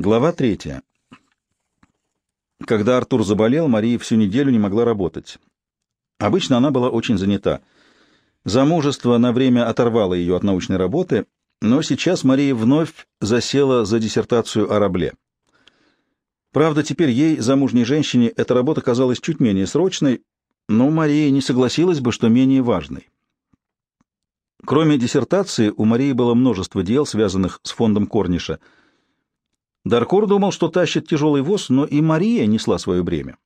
Глава третья. Когда Артур заболел, Мария всю неделю не могла работать. Обычно она была очень занята. Замужество на время оторвало ее от научной работы, но сейчас Мария вновь засела за диссертацию о рабле. Правда, теперь ей, замужней женщине, эта работа казалась чуть менее срочной, но Мария не согласилась бы, что менее важной. Кроме диссертации, у Марии было множество дел, связанных с фондом Корниша. Даркур думал, что тащит тяжелый воз, но и Мария несла свое бремя.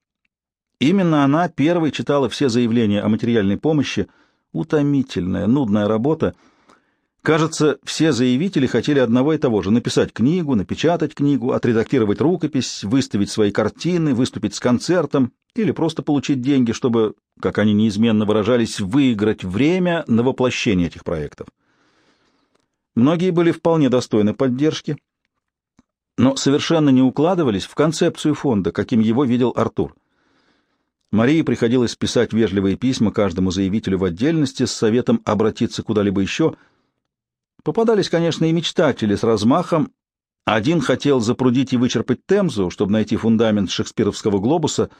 Именно она первой читала все заявления о материальной помощи. Утомительная, нудная работа — Кажется, все заявители хотели одного и того же — написать книгу, напечатать книгу, отредактировать рукопись, выставить свои картины, выступить с концертом или просто получить деньги, чтобы, как они неизменно выражались, выиграть время на воплощение этих проектов. Многие были вполне достойны поддержки, но совершенно не укладывались в концепцию фонда, каким его видел Артур. Марии приходилось писать вежливые письма каждому заявителю в отдельности с советом обратиться куда-либо еще — Попадались, конечно, и мечтатели с размахом. Один хотел запрудить и вычерпать Темзу, чтобы найти фундамент шекспировского глобуса,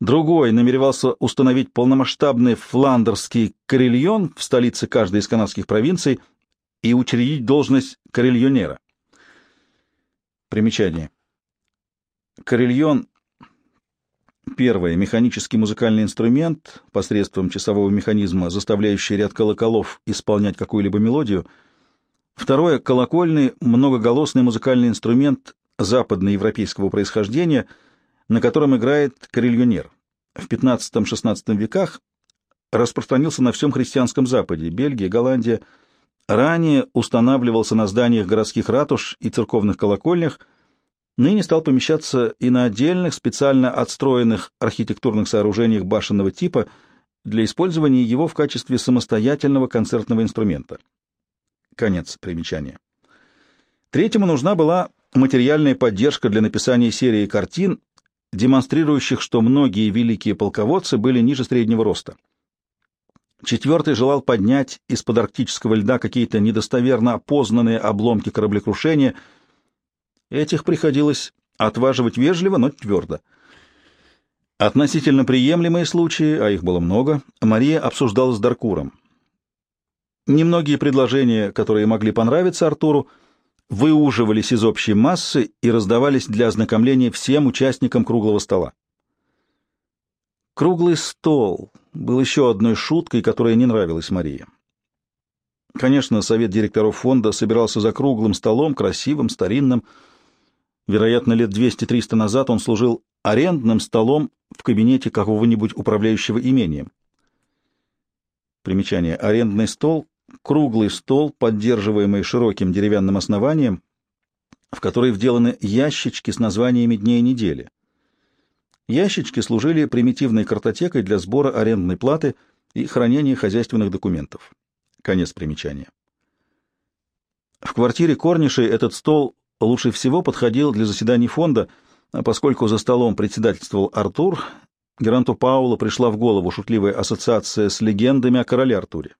другой намеревался установить полномасштабный фландерский карельон в столице каждой из канадских провинций и учредить должность карельонера. Примечание. Карельон — первое, механический музыкальный инструмент, посредством часового механизма, заставляющий ряд колоколов исполнять какую-либо мелодию — Второе — колокольный многоголосный музыкальный инструмент западноевропейского происхождения, на котором играет карельонер. В XV-XVI веках распространился на всем христианском Западе, Бельгия, Голландия. Ранее устанавливался на зданиях городских ратуш и церковных колокольнях, ныне стал помещаться и на отдельных, специально отстроенных архитектурных сооружениях башенного типа для использования его в качестве самостоятельного концертного инструмента. Конец примечания. Третьему нужна была материальная поддержка для написания серии картин, демонстрирующих, что многие великие полководцы были ниже среднего роста. Четвертый желал поднять из-под арктического льда какие-то недостоверно опознанные обломки кораблекрушения. Этих приходилось отваживать вежливо, но твердо. Относительно приемлемые случаи, а их было много, Мария обсуждала с Даркуром. Немногие предложения, которые могли понравиться Артуру, выуживались из общей массы и раздавались для ознакомления всем участникам круглого стола. Круглый стол был еще одной шуткой, которая не нравилась Марии. Конечно, совет директоров фонда собирался за круглым столом, красивым, старинным. Вероятно, лет 200-300 назад он служил арендным столом в кабинете какого-нибудь управляющего имением. Примечание. Арендный стол круглый стол, поддерживаемый широким деревянным основанием, в который вделаны ящички с названиями дней недели. Ящички служили примитивной картотекой для сбора арендной платы и хранения хозяйственных документов. Конец примечания. В квартире Корнишей этот стол лучше всего подходил для заседаний фонда, а поскольку за столом председательствовал Артур, Геранту Паулу пришла в голову шутливая ассоциация с легендами о короле Артуре.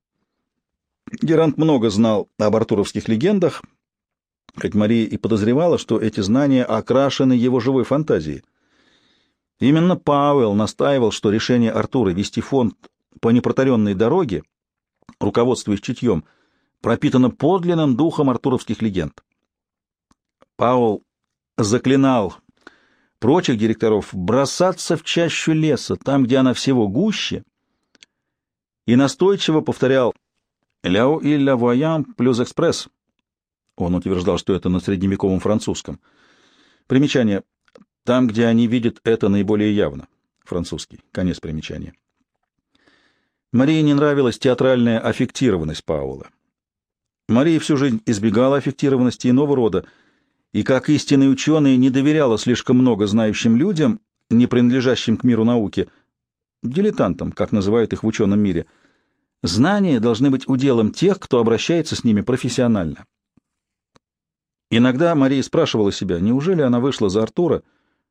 Герант много знал об артуровских легендах, хоть Мария и подозревала, что эти знания окрашены его живой фантазией. Именно Пауэлл настаивал, что решение Артура вести фонд по непротаренной дороге, руководствуясь чутьем, пропитано подлинным духом артуровских легенд. Пауэлл заклинал прочих директоров бросаться в чащу леса, там, где она всего гуще, и настойчиво повторял «Ляо и ля воям плюс экспресс». Он утверждал, что это на средневековом французском. Примечание. Там, где они видят это наиболее явно. Французский. Конец примечания. Марии не нравилась театральная аффектированность Паула. Мария всю жизнь избегала аффектированности иного рода, и как истинный ученый не доверяла слишком много знающим людям, не принадлежащим к миру науки, дилетантам, как называют их в ученом мире — Знания должны быть уделом тех, кто обращается с ними профессионально. Иногда Мария спрашивала себя, неужели она вышла за Артура,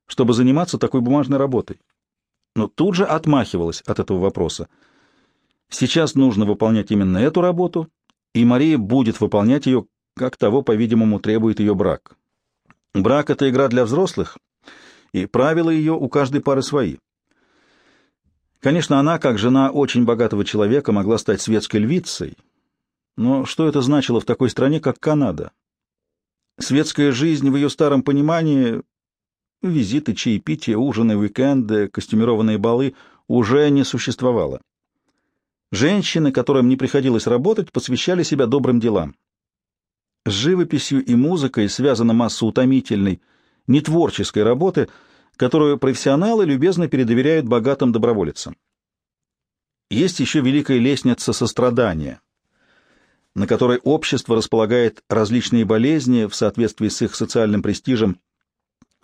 чтобы заниматься такой бумажной работой? Но тут же отмахивалась от этого вопроса. Сейчас нужно выполнять именно эту работу, и Мария будет выполнять ее, как того, по-видимому, требует ее брак. Брак — это игра для взрослых, и правила ее у каждой пары свои. Конечно, она, как жена очень богатого человека, могла стать светской львицей, но что это значило в такой стране, как Канада? Светская жизнь в ее старом понимании — визиты, чаепития, ужины, уикенды, костюмированные балы — уже не существовало. Женщины, которым не приходилось работать, посвящали себя добрым делам. С живописью и музыкой связана масса утомительной, нетворческой работы, которую профессионалы любезно передоверяют богатым доброволицам. Есть еще великая лестница сострадания, на которой общество располагает различные болезни в соответствии с их социальным престижем.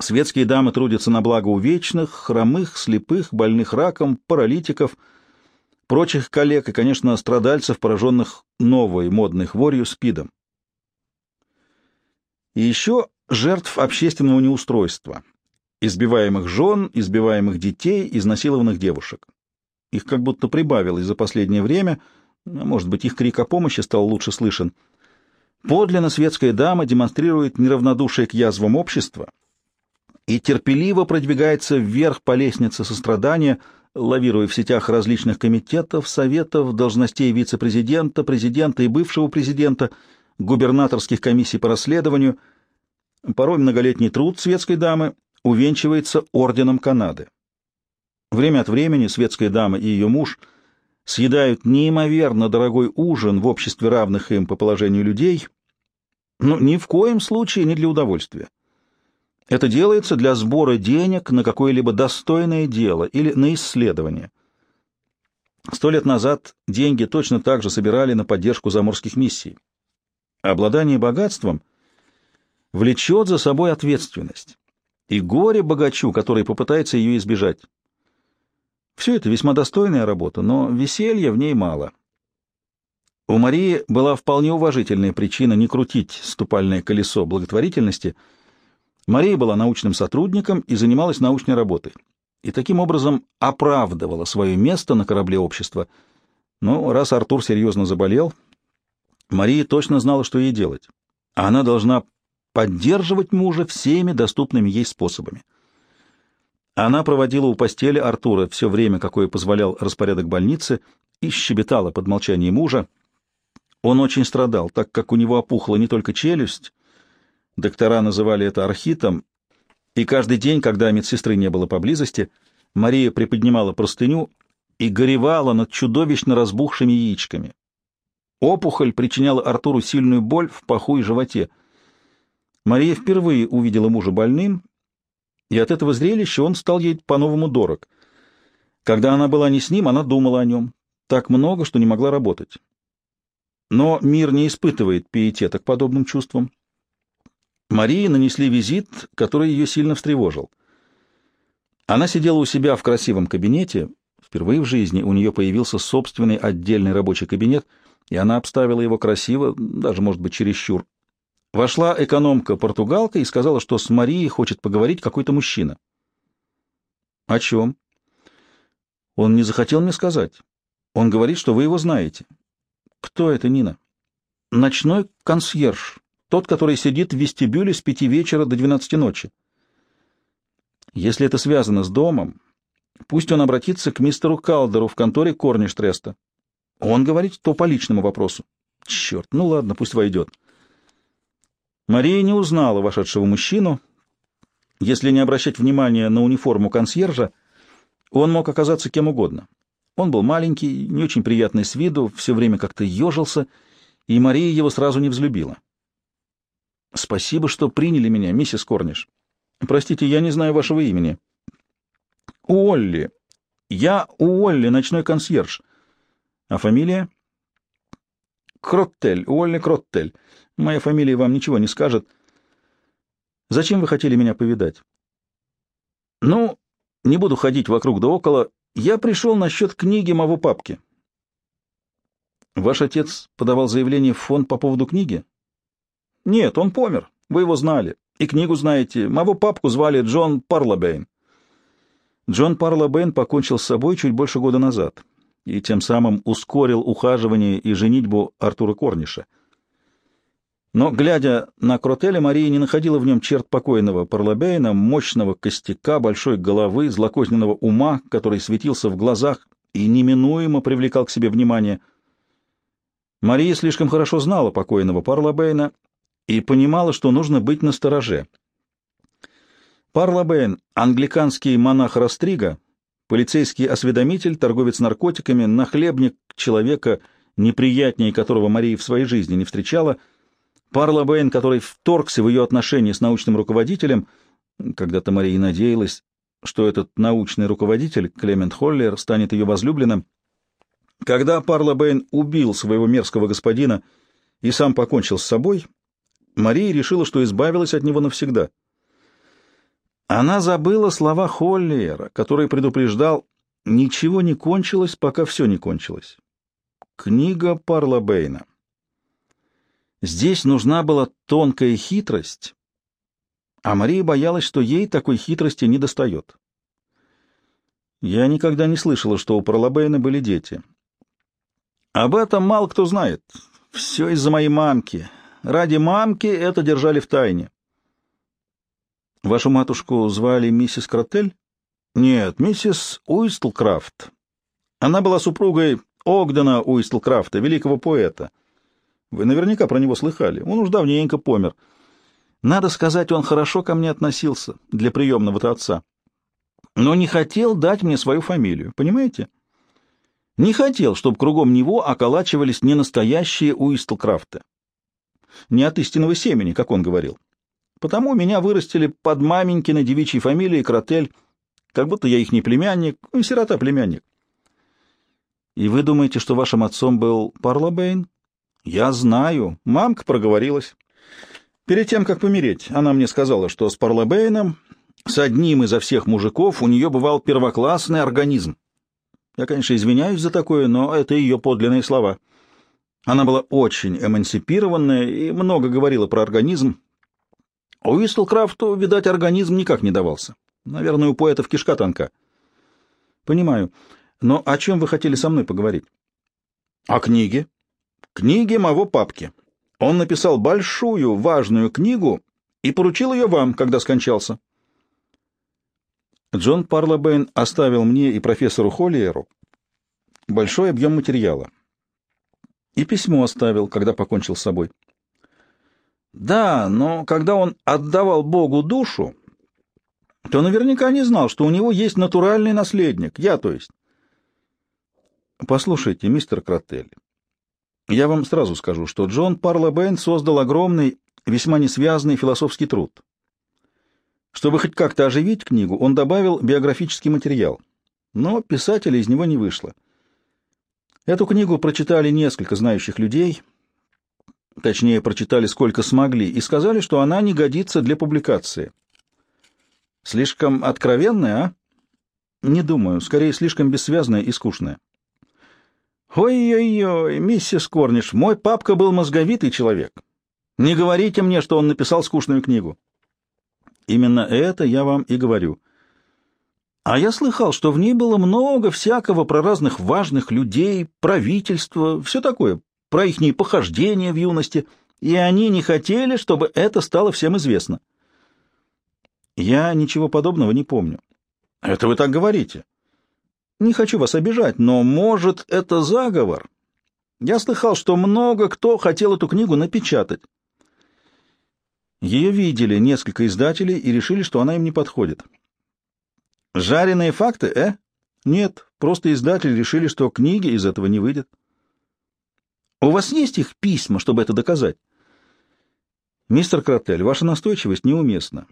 Светские дамы трудятся на благо увечных, хромых, слепых, больных раком, паралитиков – прочих коллег и, конечно, страдальцев, пораженных новой модной хворью СПИДом. И еще жертв общественного неустройства, избиваемых жен, избиваемых детей, изнасилованных девушек. Их как будто прибавилось за последнее время, может быть, их крик о помощи стал лучше слышен. Подлинно светская дама демонстрирует неравнодушие к язвам общества и терпеливо продвигается вверх по лестнице сострадания – лавируя в сетях различных комитетов, советов, должностей вице-президента, президента и бывшего президента, губернаторских комиссий по расследованию. Порой многолетний труд светской дамы увенчивается орденом Канады. Время от времени светская дама и ее муж съедают неимоверно дорогой ужин в обществе равных им по положению людей, но ни в коем случае не для удовольствия. Это делается для сбора денег на какое-либо достойное дело или на исследование. Сто лет назад деньги точно так же собирали на поддержку заморских миссий. Обладание богатством влечет за собой ответственность, и горе богачу, который попытается ее избежать. Все это весьма достойная работа, но веселья в ней мало. У Марии была вполне уважительная причина не крутить ступальное колесо благотворительности – Мария была научным сотрудником и занималась научной работой, и таким образом оправдывала свое место на корабле общества. Но раз Артур серьезно заболел, Мария точно знала, что ей делать. Она должна поддерживать мужа всеми доступными ей способами. Она проводила у постели Артура все время, какое позволял распорядок больницы, и щебетала под молчанием мужа. Он очень страдал, так как у него опухла не только челюсть, Доктора называли это архитом, и каждый день, когда медсестры не было поблизости, Мария приподнимала простыню и горевала над чудовищно разбухшими яичками. Опухоль причиняла Артуру сильную боль в паху и животе. Мария впервые увидела мужа больным, и от этого зрелища он стал ей по-новому дорог. Когда она была не с ним, она думала о нем. Так много, что не могла работать. Но мир не испытывает пиетета к подобным чувствам. Марии нанесли визит, который ее сильно встревожил. Она сидела у себя в красивом кабинете. Впервые в жизни у нее появился собственный отдельный рабочий кабинет, и она обставила его красиво, даже, может быть, чересчур. Вошла экономка-португалка и сказала, что с Марией хочет поговорить какой-то мужчина. «О чем?» «Он не захотел мне сказать. Он говорит, что вы его знаете». «Кто это, Нина?» «Ночной консьерж. Тот, который сидит в вестибюле с пяти вечера до двенадцати ночи. Если это связано с домом, пусть он обратится к мистеру Калдеру в конторе Корништреста. Он говорит, то по личному вопросу. Черт, ну ладно, пусть войдет. Мария не узнала вошедшего мужчину. Если не обращать внимания на униформу консьержа, он мог оказаться кем угодно. Он был маленький, не очень приятный с виду, все время как-то ежился, и Мария его сразу не взлюбила. — Спасибо, что приняли меня, миссис Корниш. Простите, я не знаю вашего имени. — Уолли. Я Уолли, ночной консьерж. А фамилия? — Кроттель, Уолли Кроттель. Моя фамилия вам ничего не скажет. Зачем вы хотели меня повидать? — Ну, не буду ходить вокруг да около. Я пришел насчет книги моего папки. — Ваш отец подавал заявление в фонд по поводу книги? — нет, он помер. Вы его знали. И книгу знаете. Моего папку звали Джон Парлобейн. Джон Парлобейн покончил с собой чуть больше года назад и тем самым ускорил ухаживание и женитьбу Артура Корниша. Но, глядя на Кротеля, Мария не находила в нем черт покойного Парлобейна, мощного костяка, большой головы, злокозненного ума, который светился в глазах и неминуемо привлекал к себе внимание. Мария слишком хорошо знала покойного Парлобейна и понимала, что нужно быть настороже. Парлобейн — англиканский монах Растрига, полицейский осведомитель, торговец наркотиками, нахлебник человека, неприятнее которого Мария в своей жизни не встречала — Парла Бэйн, который вторгся в ее отношения с научным руководителем, когда-то Мария надеялась, что этот научный руководитель, Клемент Холлер, станет ее возлюбленным. Когда Парла Бэйн убил своего мерзкого господина и сам покончил с собой, Мария решила, что избавилась от него навсегда. Она забыла слова Холлера, который предупреждал «Ничего не кончилось, пока все не кончилось». Книга Парла Бэйна. Здесь нужна была тонкая хитрость, а Мария боялась, что ей такой хитрости не достает. Я никогда не слышала, что у Парлобейна были дети. Об этом мало кто знает. Все из-за моей мамки. Ради мамки это держали в тайне. Вашу матушку звали миссис Кротель? Нет, миссис Уистлкрафт. Она была супругой Огдена Уистлкрафта, великого поэта. Вы наверняка про него слыхали. Он уж давненько помер. Надо сказать, он хорошо ко мне относился для приемного-то отца. Но не хотел дать мне свою фамилию, понимаете? Не хотел, чтобы кругом него околачивались не настоящие Уистлкрафты. Не от истинного семени, как он говорил. Потому меня вырастили под маменькиной девичьей фамилией Кротель, как будто я их не племянник, ну, сирота-племянник. И вы думаете, что вашим отцом был Парлобейн? Я знаю. Мамка проговорилась. Перед тем, как помереть, она мне сказала, что с Парлобейном, с одним изо всех мужиков, у нее бывал первоклассный организм. Я, конечно, извиняюсь за такое, но это ее подлинные слова. Она была очень эмансипированная и много говорила про организм. У Уистлкрафту, видать, организм никак не давался. Наверное, у поэтов кишка тонка. Понимаю. Но о чем вы хотели со мной поговорить? О книге, Книги моего папки. Он написал большую, важную книгу и поручил ее вам, когда скончался. Джон Парлобейн оставил мне и профессору Холлиеру большой объем материала. И письмо оставил, когда покончил с собой. Да, но когда он отдавал Богу душу, то наверняка не знал, что у него есть натуральный наследник, я то есть. Послушайте, мистер Кротель, я вам сразу скажу, что Джон Парлобейн создал огромный, весьма несвязанный философский труд. Чтобы хоть как-то оживить книгу, он добавил биографический материал, но писателя из него не вышло. Эту книгу прочитали несколько знающих людей, точнее, прочитали сколько смогли, и сказали, что она не годится для публикации. Слишком откровенная, а? Не думаю, скорее слишком бессвязная и скучная. «Ой-ой-ой, миссис Корниш, мой папка был мозговитый человек. Не говорите мне, что он написал скучную книгу». «Именно это я вам и говорю». А я слыхал, что в ней было много всякого про разных важных людей, правительство, все такое, про ихние похождения в юности, и они не хотели, чтобы это стало всем известно. Я ничего подобного не помню. Это вы так говорите. Не хочу вас обижать, но, может, это заговор? Я слыхал, что много кто хотел эту книгу напечатать. Ее видели несколько издателей и решили, что она им не подходит. Жареные факты, э? Нет, просто издатели решили, что книги из этого не выйдет. У вас есть их письма, чтобы это доказать? Мистер Кротель, ваша настойчивость неуместна.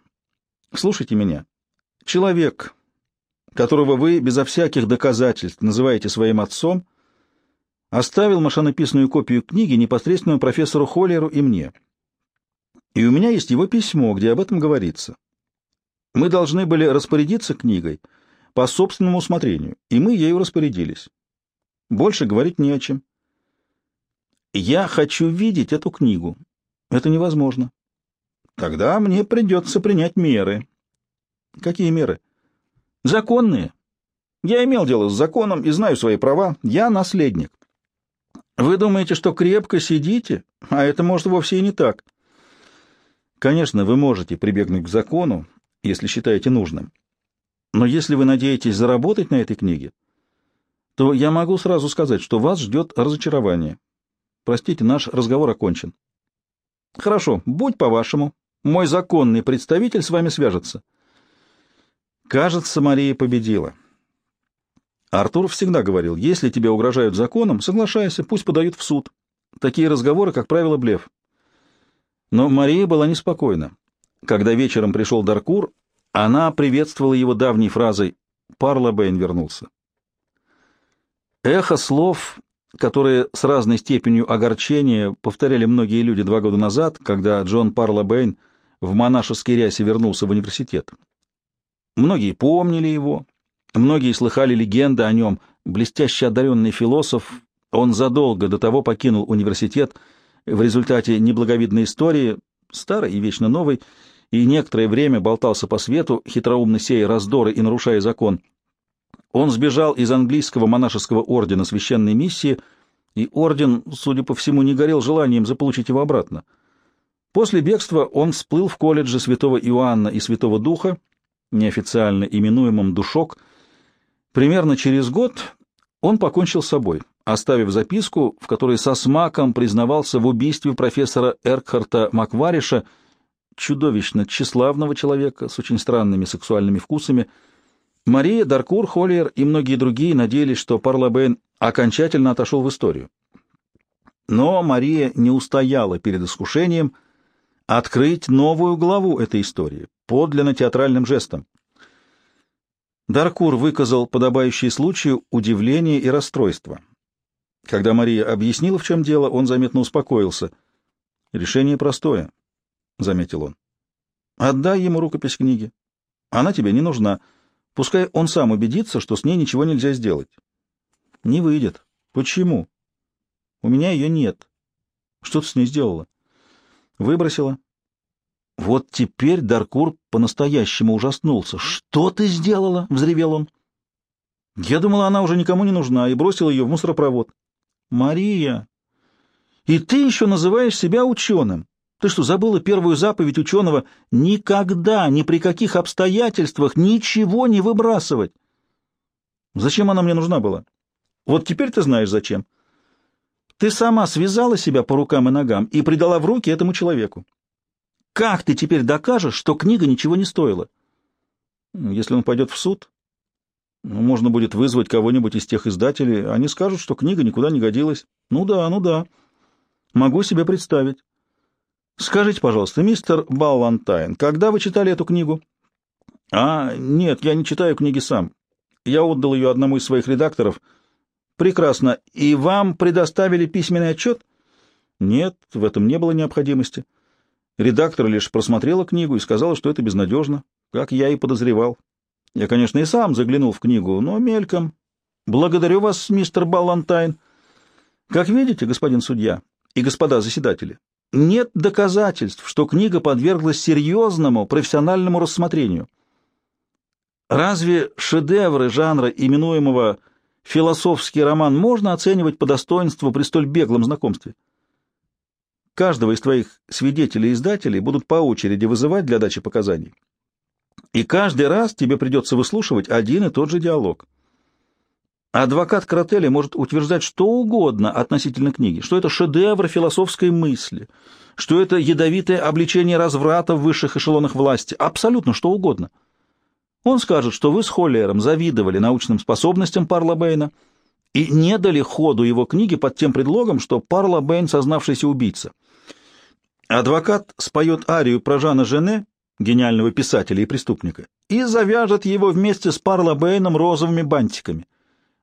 Слушайте меня. Человек, которого вы безо всяких доказательств называете своим отцом, оставил машинописную копию книги непосредственно профессору Холлеру и мне. И у меня есть его письмо, где об этом говорится. Мы должны были распорядиться книгой по собственному усмотрению, и мы ею распорядились. Больше говорить не о чем. Я хочу видеть эту книгу. Это невозможно. Тогда мне придется принять меры. Какие меры? Законные. Я имел дело с законом и знаю свои права. Я наследник. Вы думаете, что крепко сидите? А это может вовсе и не так. Конечно, вы можете прибегнуть к закону, если считаете нужным. Но если вы надеетесь заработать на этой книге, то я могу сразу сказать, что вас ждет разочарование. Простите, наш разговор окончен. Хорошо, будь по-вашему. Мой законный представитель с вами свяжется. Кажется, Мария победила. Артур всегда говорил, если тебе угрожают законом, соглашайся, пусть подают в суд. Такие разговоры, как правило, блеф. Но Мария была неспокойна. Когда вечером пришел Даркур, она приветствовала его давней фразой «Парла Бэйн вернулся». Эхо слов, которые с разной степенью огорчения повторяли многие люди два года назад, когда Джон Парла Бэйн в монашеской рясе вернулся в университет. Многие помнили его, многие слыхали легенды о нем, блестяще одаренный философ, он задолго до того покинул университет в результате неблаговидной истории, старой и вечно новой, и некоторое время болтался по свету, хитроумно сея раздоры и нарушая закон. Он сбежал из английского монашеского ордена священной миссии, и орден, судя по всему, не горел желанием заполучить его обратно. После бегства он всплыл в колледже святого Иоанна и святого Духа, неофициально именуемом «Душок». Примерно через год он покончил с собой, оставив записку, в которой со смаком признавался в убийстве профессора Эркхарта Маквариша, чудовищно тщеславного человека с очень странными сексуальными вкусами. Мария, Даркур, Холлиер и многие другие надеялись, что Парлабейн окончательно отошел в историю. Но Мария не устояла перед искушением открыть новую главу этой истории, подлинно театральным жестом. Даркур выказал подобающий случаю удивление и расстройство. Когда Мария объяснила, в чем дело, он заметно успокоился. Решение простое. — заметил он. «Отдай ему рукопись книги. Она тебе не нужна. Пускай он сам убедится, что с ней ничего нельзя сделать». «Не выйдет. Почему?» «У меня ее нет». «Что ты с ней сделала?» «Выбросила». Вот теперь Даркур по-настоящему ужаснулся. «Что ты сделала?» — взревел он. «Я думала, она уже никому не нужна, и бросил ее в мусоропровод». «Мария, и ты еще называешь себя ученым?» Ты что, забыла первую заповедь ученого «никогда, ни при каких обстоятельствах ничего не выбрасывать»? Зачем она мне нужна была? Вот теперь ты знаешь, зачем. Ты сама связала себя по рукам и ногам и придала в руки этому человеку. Как ты теперь докажешь, что книга ничего не стоила? Если он пойдет в суд, ну, можно будет вызвать кого-нибудь из тех издателей. Они скажут, что книга никуда не годилась. Ну да, ну да. Могу себе представить. Скажите, пожалуйста, мистер Баллантайн, когда вы читали эту книгу? А, нет, я не читаю книги сам. Я отдал ее одному из своих редакторов. Прекрасно. И вам предоставили письменный отчет? Нет, в этом не было необходимости. Редактор лишь просмотрела книгу и сказала, что это безнадежно, как я и подозревал. Я, конечно, и сам заглянул в книгу, но мельком. Благодарю вас, мистер Баллантайн. Как видите, господин судья и господа заседатели, нет доказательств, что книга подверглась серьезному профессиональному рассмотрению. Разве шедевры жанра, именуемого философский роман, можно оценивать по достоинству при столь беглом знакомстве? Каждого из твоих свидетелей и издателей будут по очереди вызывать для дачи показаний. И каждый раз тебе придется выслушивать один и тот же диалог. Адвокат Кротели может утверждать что угодно относительно книги, что это шедевр философской мысли, что это ядовитое обличение разврата в высших эшелонах власти, абсолютно что угодно. Он скажет, что вы с Холлером завидовали научным способностям Парла Бэйна и не дали ходу его книге под тем предлогом, что Парла Бэйн — сознавшийся убийца. Адвокат споет арию про Жана Жене, гениального писателя и преступника, и завяжет его вместе с Парла Бэйном розовыми бантиками —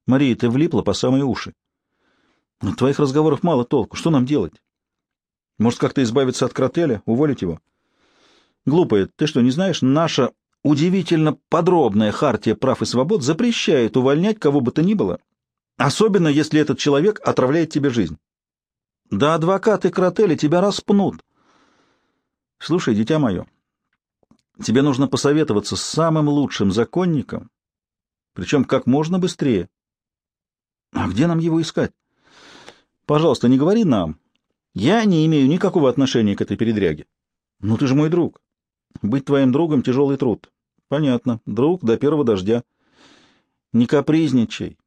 Мария, ты влипла по самые уши. От твоих разговоров мало толку. Что нам делать? Может, как-то избавиться от кротеля, уволить его? Глупая, ты что, не знаешь, наша удивительно подробная хартия прав и свобод запрещает увольнять кого бы то ни было, особенно если этот человек отравляет тебе жизнь. Да адвокаты кротели тебя распнут. Слушай, дитя мое, тебе нужно посоветоваться с самым лучшим законником, причем как можно быстрее. А где нам его искать? Пожалуйста, не говори нам. Я не имею никакого отношения к этой передряге. Ну ты же мой друг. Быть твоим другом — тяжелый труд. Понятно. Друг до первого дождя. Не капризничай.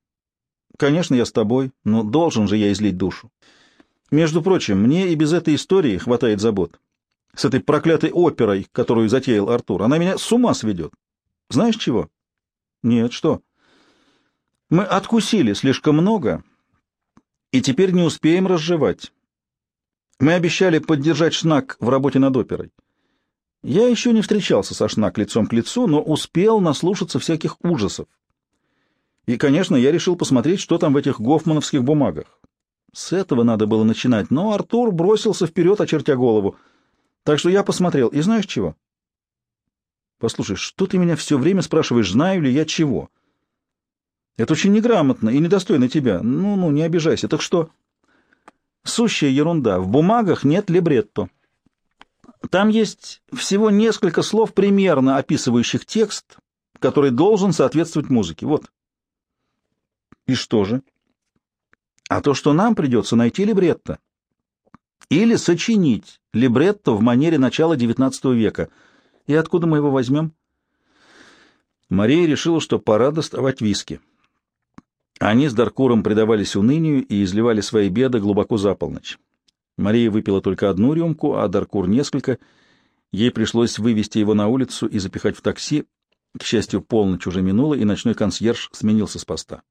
Конечно, я с тобой, но должен же я излить душу. Между прочим, мне и без этой истории хватает забот. С этой проклятой оперой, которую затеял Артур, она меня с ума сведет. Знаешь чего? Нет, что? Мы откусили слишком много, и теперь не успеем разжевать. Мы обещали поддержать Шнак в работе над оперой. Я еще не встречался со Шнак лицом к лицу, но успел наслушаться всяких ужасов. И, конечно, я решил посмотреть, что там в этих гофмановских бумагах. С этого надо было начинать, но Артур бросился вперед, очертя голову. Так что я посмотрел. И знаешь чего? Послушай, что ты меня все время спрашиваешь, знаю ли я чего? Это очень неграмотно и недостойно тебя. Ну-ну, не обижайся. Так что? Сущая ерунда. В бумагах нет либретто. Там есть всего несколько слов, примерно описывающих текст, который должен соответствовать музыке. Вот. И что же? А то, что нам придется найти либретто. Или сочинить либретто в манере начала XIX века. И откуда мы его возьмем? Мария решила, что пора доставать виски. Они с Даркуром предавались унынию и изливали свои беды глубоко за полночь. Мария выпила только одну рюмку, а Даркур — несколько. Ей пришлось вывести его на улицу и запихать в такси. К счастью, полночь уже минула, и ночной консьерж сменился с поста.